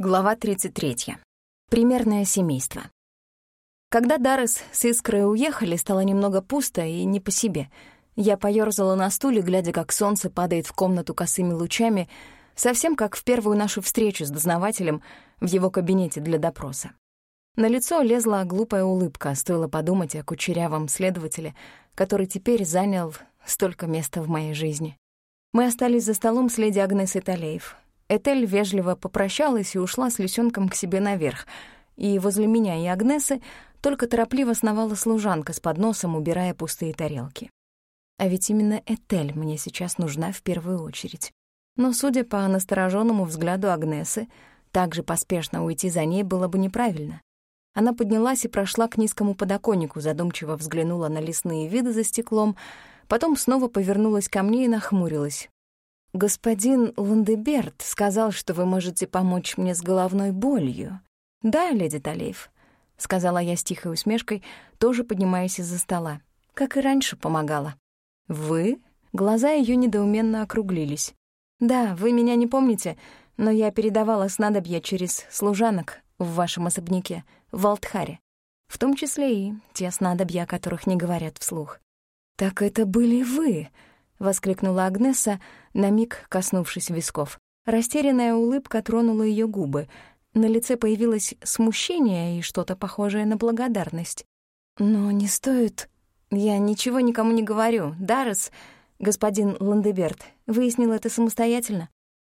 Глава 33. Примерное семейство. Когда Даррес с Искрой уехали, стало немного пусто и не по себе. Я поёрзала на стуле, глядя, как солнце падает в комнату косыми лучами, совсем как в первую нашу встречу с дознавателем в его кабинете для допроса. На лицо лезла глупая улыбка, стоило подумать о кучерявом следователе, который теперь занял столько места в моей жизни. Мы остались за столом с леди Агнесой Талеев — Этель вежливо попрощалась и ушла с лисенком к себе наверх, и возле меня и Агнесы только торопливо сновала служанка с подносом, убирая пустые тарелки. А ведь именно Этель мне сейчас нужна в первую очередь. Но, судя по настороженному взгляду Агнесы, так же поспешно уйти за ней было бы неправильно. Она поднялась и прошла к низкому подоконнику, задумчиво взглянула на лесные виды за стеклом, потом снова повернулась ко мне и нахмурилась. «Господин Ландеберт сказал, что вы можете помочь мне с головной болью». «Да, леди Талеев», — сказала я с тихой усмешкой, тоже поднимаясь из-за стола. «Как и раньше помогала». «Вы?» Глаза ее недоуменно округлились. «Да, вы меня не помните, но я передавала снадобья через служанок в вашем особняке, в Алтхаре. В том числе и те снадобья, о которых не говорят вслух». «Так это были вы!» — воскликнула Агнеса, на миг коснувшись висков. Растерянная улыбка тронула ее губы. На лице появилось смущение и что-то похожее на благодарность. «Но не стоит...» «Я ничего никому не говорю. Даррес, господин Ландеберт, выяснил это самостоятельно.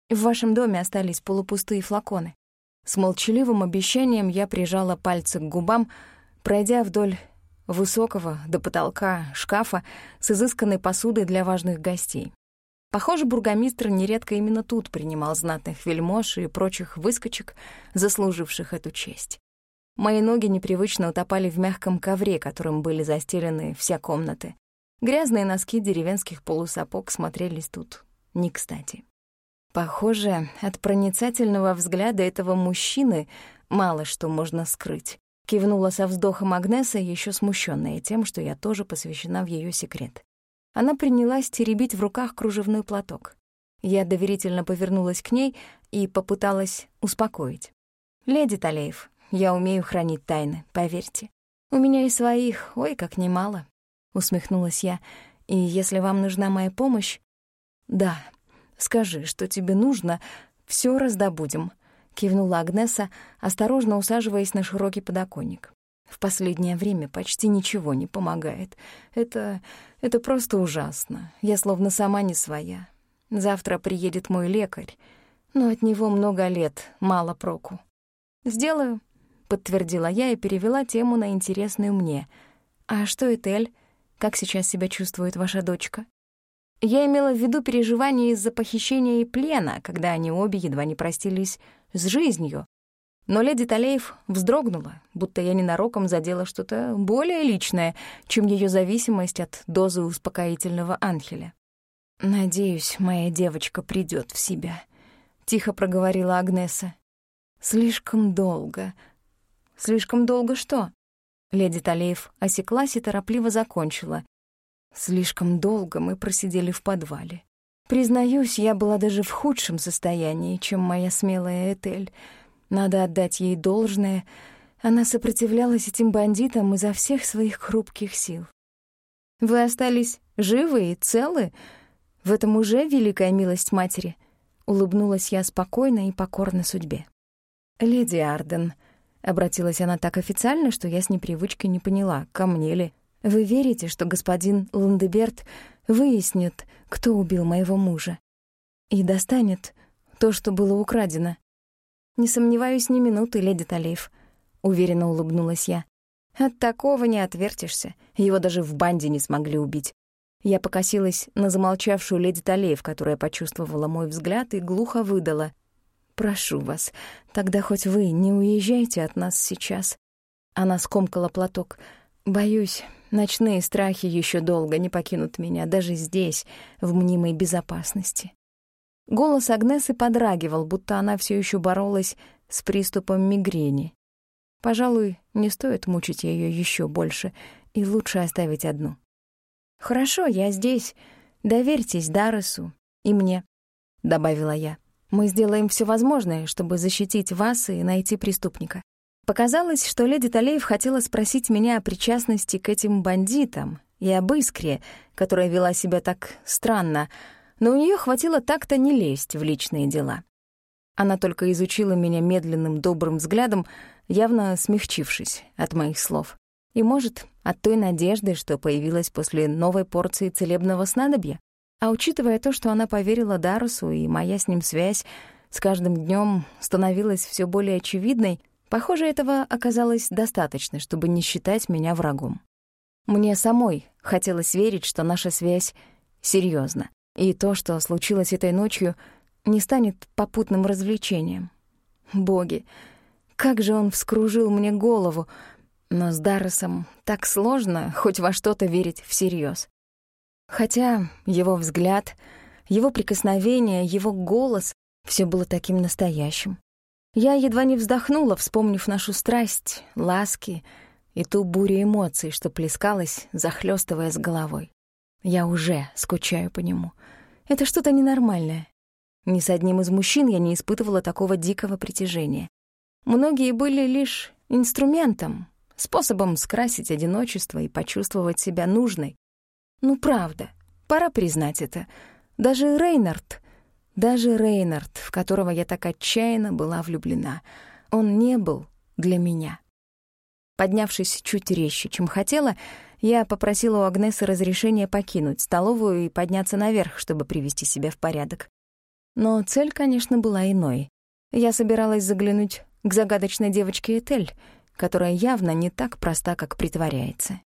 В вашем доме остались полупустые флаконы». С молчаливым обещанием я прижала пальцы к губам, пройдя вдоль высокого до потолка шкафа с изысканной посудой для важных гостей. Похоже, бургомистр нередко именно тут принимал знатных вельмож и прочих выскочек, заслуживших эту честь. Мои ноги непривычно утопали в мягком ковре, которым были застелены вся комнаты. Грязные носки деревенских полусапог смотрелись тут не кстати. Похоже, от проницательного взгляда этого мужчины мало что можно скрыть. Кивнула со вздохом Агнеса, еще смущенная тем, что я тоже посвящена в ее секрет. Она принялась теребить в руках кружевной платок. Я доверительно повернулась к ней и попыталась успокоить. «Леди Талеев, я умею хранить тайны, поверьте. У меня и своих, ой, как немало», — усмехнулась я. «И если вам нужна моя помощь...» «Да, скажи, что тебе нужно, все раздобудем», — кивнула Агнеса, осторожно усаживаясь на широкий подоконник. «В последнее время почти ничего не помогает. Это... это просто ужасно. Я словно сама не своя. Завтра приедет мой лекарь, но от него много лет, мало проку». «Сделаю», — подтвердила я и перевела тему на интересную мне. «А что Этель? Как сейчас себя чувствует ваша дочка?» Я имела в виду переживания из-за похищения и плена, когда они обе едва не простились с жизнью. Но леди Талеев вздрогнула, будто я ненароком задела что-то более личное, чем ее зависимость от дозы успокоительного анхеля. «Надеюсь, моя девочка придет в себя», — тихо проговорила Агнеса. «Слишком долго». «Слишком долго что?» Леди Талеев осеклась и торопливо закончила. «Слишком долго мы просидели в подвале. Признаюсь, я была даже в худшем состоянии, чем моя смелая Этель. Надо отдать ей должное. Она сопротивлялась этим бандитам изо всех своих хрупких сил. «Вы остались живы и целы? В этом уже великая милость матери», — улыбнулась я спокойно и покорно судьбе. «Леди Арден», — обратилась она так официально, что я с непривычкой не поняла, ко мне ли. «Вы верите, что господин Ландеберт выяснит, кто убил моего мужа, и достанет то, что было украдено. «Не сомневаюсь ни минуты, леди Талеев», — уверенно улыбнулась я. «От такого не отвертишься. Его даже в банде не смогли убить». Я покосилась на замолчавшую леди Талеев, которая почувствовала мой взгляд и глухо выдала. «Прошу вас, тогда хоть вы не уезжайте от нас сейчас». Она скомкала платок. «Боюсь, Ночные страхи еще долго не покинут меня, даже здесь, в мнимой безопасности. Голос Агнесы подрагивал, будто она все еще боролась с приступом мигрени. Пожалуй, не стоит мучить ее еще больше, и лучше оставить одну. «Хорошо, я здесь. Доверьтесь Дарресу и мне», — добавила я. Мы сделаем все возможное, чтобы защитить вас и найти преступника. Показалось, что леди Талеев хотела спросить меня о причастности к этим бандитам и об Искре, которая вела себя так странно, но у нее хватило так-то не лезть в личные дела. Она только изучила меня медленным добрым взглядом, явно смягчившись от моих слов. И, может, от той надежды, что появилась после новой порции целебного снадобья? А учитывая то, что она поверила Дарусу, и моя с ним связь с каждым днем становилась все более очевидной, похоже, этого оказалось достаточно, чтобы не считать меня врагом. Мне самой хотелось верить, что наша связь серьезна, и то, что случилось этой ночью, не станет попутным развлечением. Боги, как же он вскружил мне голову, но с Дарресом так сложно хоть во что-то верить всерьез. Хотя его взгляд, его прикосновение, его голос — все было таким настоящим. Я едва не вздохнула, вспомнив нашу страсть, ласки и ту бурю эмоций, что плескалась, захлёстывая с головой. Я уже скучаю по нему. Это что-то ненормальное. Ни с одним из мужчин я не испытывала такого дикого притяжения. Многие были лишь инструментом, способом скрасить одиночество и почувствовать себя нужной. Ну, правда, пора признать это. Даже Рейнард, даже Рейнард, в которого я так отчаянно была влюблена, он не был для меня. Поднявшись чуть резче, чем хотела, я попросила у Агнесы разрешения покинуть столовую и подняться наверх, чтобы привести себя в порядок. Но цель, конечно, была иной. Я собиралась заглянуть к загадочной девочке Этель, которая явно не так проста, как притворяется.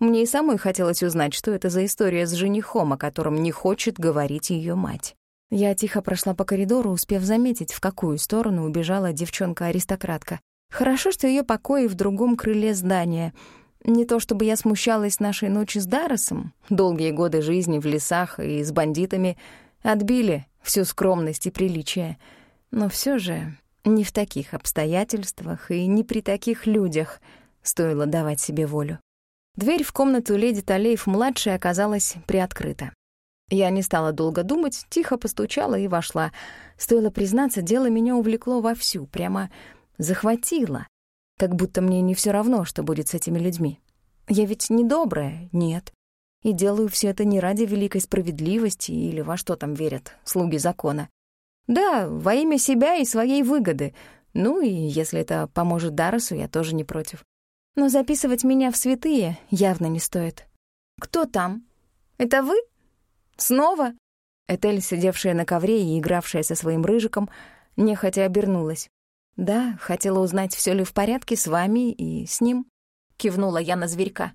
Мне и самой хотелось узнать, что это за история с женихом, о котором не хочет говорить ее мать. Я тихо прошла по коридору, успев заметить, в какую сторону убежала девчонка-аристократка. Хорошо, что ее покои в другом крыле здания. Не то чтобы я смущалась нашей ночи с Даросом. Долгие годы жизни в лесах и с бандитами отбили всю скромность и приличие. Но все же не в таких обстоятельствах и не при таких людях стоило давать себе волю. Дверь в комнату леди Талеев-младшей оказалась приоткрыта. Я не стала долго думать, тихо постучала и вошла. Стоило признаться, дело меня увлекло вовсю, прямо захватило. Как будто мне не все равно, что будет с этими людьми. Я ведь не добрая, нет. И делаю все это не ради великой справедливости или во что там верят слуги закона. Да, во имя себя и своей выгоды. Ну и если это поможет Даросу, я тоже не против. Но записывать меня в святые явно не стоит. «Кто там? Это вы? Снова?» Этель, сидевшая на ковре и игравшая со своим рыжиком, нехотя обернулась. «Да, хотела узнать, все ли в порядке с вами и с ним», — кивнула я на зверька.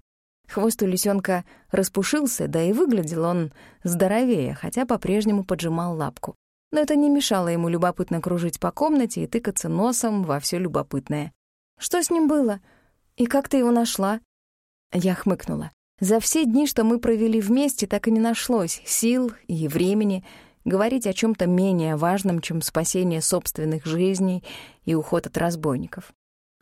Хвост у лисенка распушился, да и выглядел он здоровее, хотя по-прежнему поджимал лапку. Но это не мешало ему любопытно кружить по комнате и тыкаться носом во все любопытное. «Что с ним было?» «И как ты его нашла?» Я хмыкнула. За все дни, что мы провели вместе, так и не нашлось сил и времени говорить о чем то менее важном, чем спасение собственных жизней и уход от разбойников.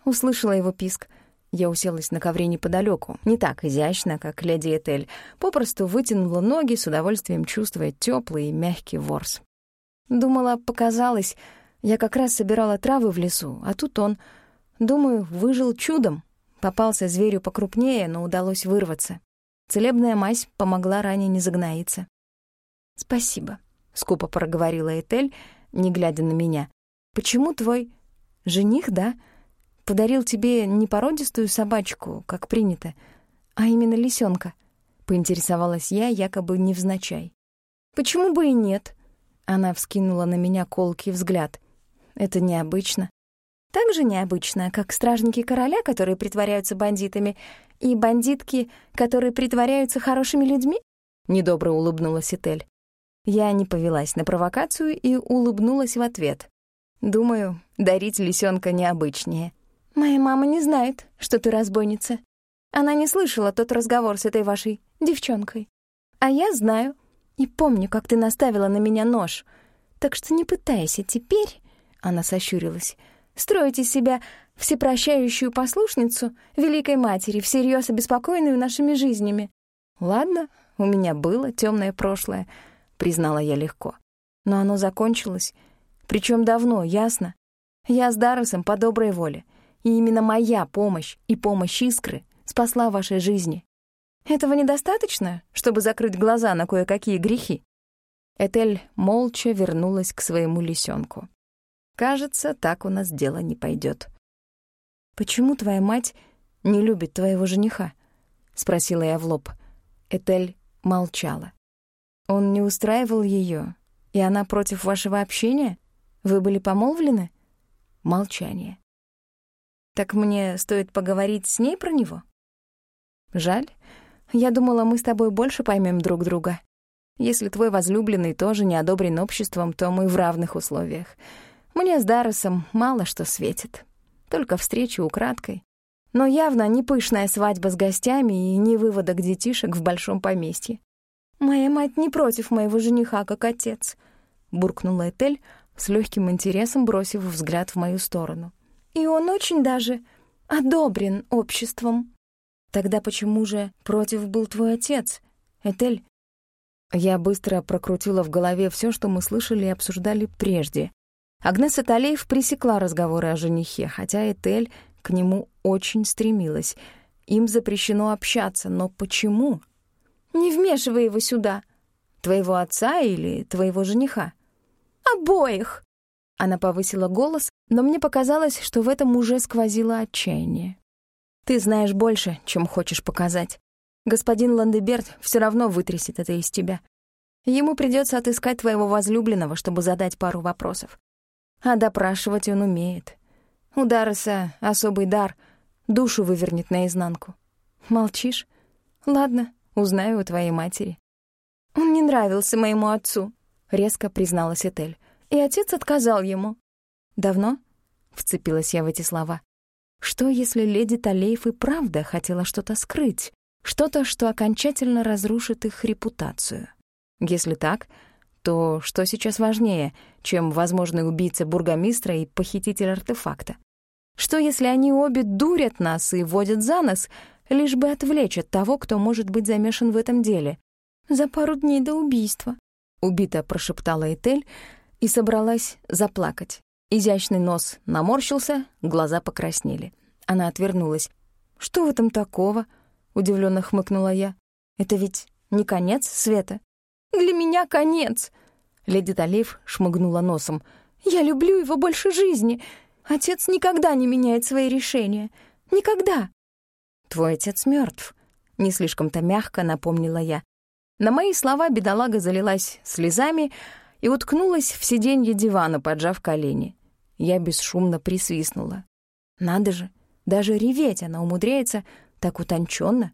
Услышала его писк. Я уселась на ковре неподалеку, не так изящно, как леди Этель, попросту вытянула ноги, с удовольствием чувствуя теплый и мягкий ворс. Думала, показалось, я как раз собирала травы в лесу, а тут он, думаю, выжил чудом. Попался зверю покрупнее, но удалось вырваться. Целебная мазь помогла ране не загноиться. «Спасибо», — скупо проговорила Этель, не глядя на меня. «Почему твой жених, да, подарил тебе не породистую собачку, как принято, а именно лисенка? поинтересовалась я, якобы невзначай. «Почему бы и нет?» Она вскинула на меня колкий взгляд. «Это необычно так же необычно, как стражники короля, которые притворяются бандитами, и бандитки, которые притворяются хорошими людьми?» Недобро улыбнулась Этель. Я не повелась на провокацию и улыбнулась в ответ. Думаю, дарить лисенка необычнее. «Моя мама не знает, что ты разбойница. Она не слышала тот разговор с этой вашей девчонкой. А я знаю и помню, как ты наставила на меня нож. Так что не пытайся теперь...» Она сощурилась — строить из себя всепрощающую послушницу Великой Матери, всерьез обеспокоенную нашими жизнями. Ладно, у меня было темное прошлое, признала я легко. Но оно закончилось, Причем давно, ясно? Я с Дарресом по доброй воле. И именно моя помощь и помощь Искры спасла вашей жизни. Этого недостаточно, чтобы закрыть глаза на кое-какие грехи?» Этель молча вернулась к своему лисенку. «Кажется, так у нас дело не пойдет. «Почему твоя мать не любит твоего жениха?» — спросила я в лоб. Этель молчала. «Он не устраивал ее, и она против вашего общения? Вы были помолвлены?» Молчание. «Так мне стоит поговорить с ней про него?» «Жаль. Я думала, мы с тобой больше поймем друг друга. Если твой возлюбленный тоже не одобрен обществом, то мы в равных условиях. Мне с Дарресом мало что светит. Только встречи украдкой. Но явно не пышная свадьба с гостями и не выводок детишек в большом поместье. «Моя мать не против моего жениха, как отец», — буркнула Этель, с легким интересом бросив взгляд в мою сторону. «И он очень даже одобрен обществом». Тогда почему же против был твой отец, Этель? Я быстро прокрутила в голове все, что мы слышали и обсуждали прежде. Агнеса Талеев пресекла разговоры о женихе, хотя Этель к нему очень стремилась. Им запрещено общаться, но почему? «Не вмешивай его сюда!» «Твоего отца или твоего жениха?» «Обоих!» Она повысила голос, но мне показалось, что в этом уже сквозило отчаяние. Ты знаешь больше, чем хочешь показать. Господин Ландеберт все равно вытрясет это из тебя. Ему придется отыскать твоего возлюбленного, чтобы задать пару вопросов. А допрашивать он умеет. У Дарреса особый дар, душу вывернет наизнанку. Молчишь? Ладно, узнаю у твоей матери. Он не нравился моему отцу, резко призналась Этель. И отец отказал ему. Давно? Вцепилась я в эти слова. Что, если леди Талеев и правда хотела что-то скрыть? Что-то, что окончательно разрушит их репутацию? Если так, то что сейчас важнее, чем возможный убийца бургомистра и похититель артефакта? Что, если они обе дурят нас и водят за нос, лишь бы отвлечь от того, кто может быть замешан в этом деле? «За пару дней до убийства», — убито прошептала Этель и собралась заплакать. Изящный нос наморщился, глаза покраснели. Она отвернулась. «Что в этом такого?» — удивленно хмыкнула я. «Это ведь не конец света?» «Для меня конец!» Леди Талиф шмыгнула носом. «Я люблю его больше жизни. Отец никогда не меняет свои решения. Никогда!» «Твой отец мертв, не слишком-то мягко напомнила я. На мои слова бедолага залилась слезами и уткнулась в сиденье дивана, поджав колени. Я бесшумно присвистнула. Надо же, даже реветь она умудряется так утонченно.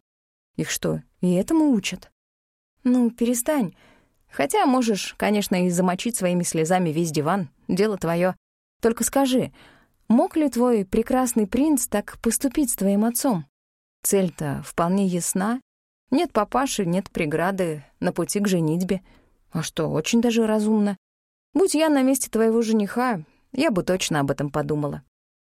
Их что, и этому учат? Ну, перестань. Хотя можешь, конечно, и замочить своими слезами весь диван. Дело твое. Только скажи, мог ли твой прекрасный принц так поступить с твоим отцом? Цель-то вполне ясна. Нет папаши, нет преграды на пути к женитьбе. А что, очень даже разумно. Будь я на месте твоего жениха, я бы точно об этом подумала.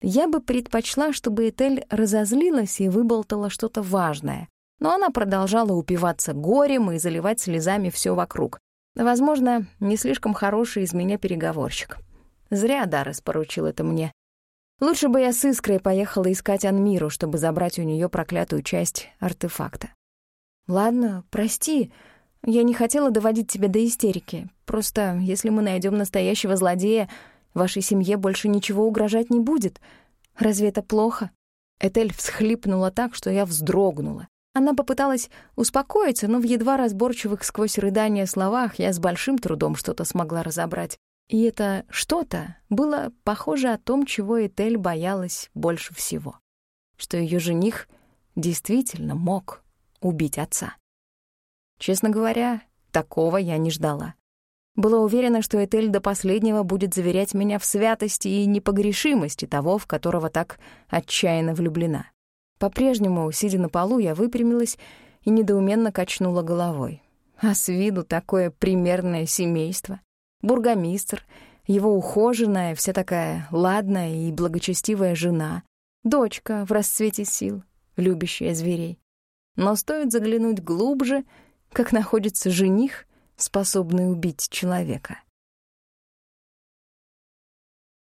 Я бы предпочла, чтобы Этель разозлилась и выболтала что-то важное, но она продолжала упиваться горем и заливать слезами все вокруг. Возможно, не слишком хороший из меня переговорщик. Зря Даррес поручил это мне. Лучше бы я с Искрой поехала искать Анмиру, чтобы забрать у нее проклятую часть артефакта. «Ладно, прости, я не хотела доводить тебя до истерики. Просто если мы найдем настоящего злодея, Вашей семье больше ничего угрожать не будет. Разве это плохо?» Этель всхлипнула так, что я вздрогнула. Она попыталась успокоиться, но в едва разборчивых сквозь рыдания словах я с большим трудом что-то смогла разобрать. И это что-то было похоже о том, чего Этель боялась больше всего. Что ее жених действительно мог убить отца. Честно говоря, такого я не ждала. Была уверена, что Этель до последнего будет заверять меня в святости и непогрешимости того, в которого так отчаянно влюблена. По-прежнему, сидя на полу, я выпрямилась и недоуменно качнула головой. А с виду такое примерное семейство. Бургомистр, его ухоженная, вся такая ладная и благочестивая жена, дочка в расцвете сил, любящая зверей. Но стоит заглянуть глубже, как находится жених — способный убить человека.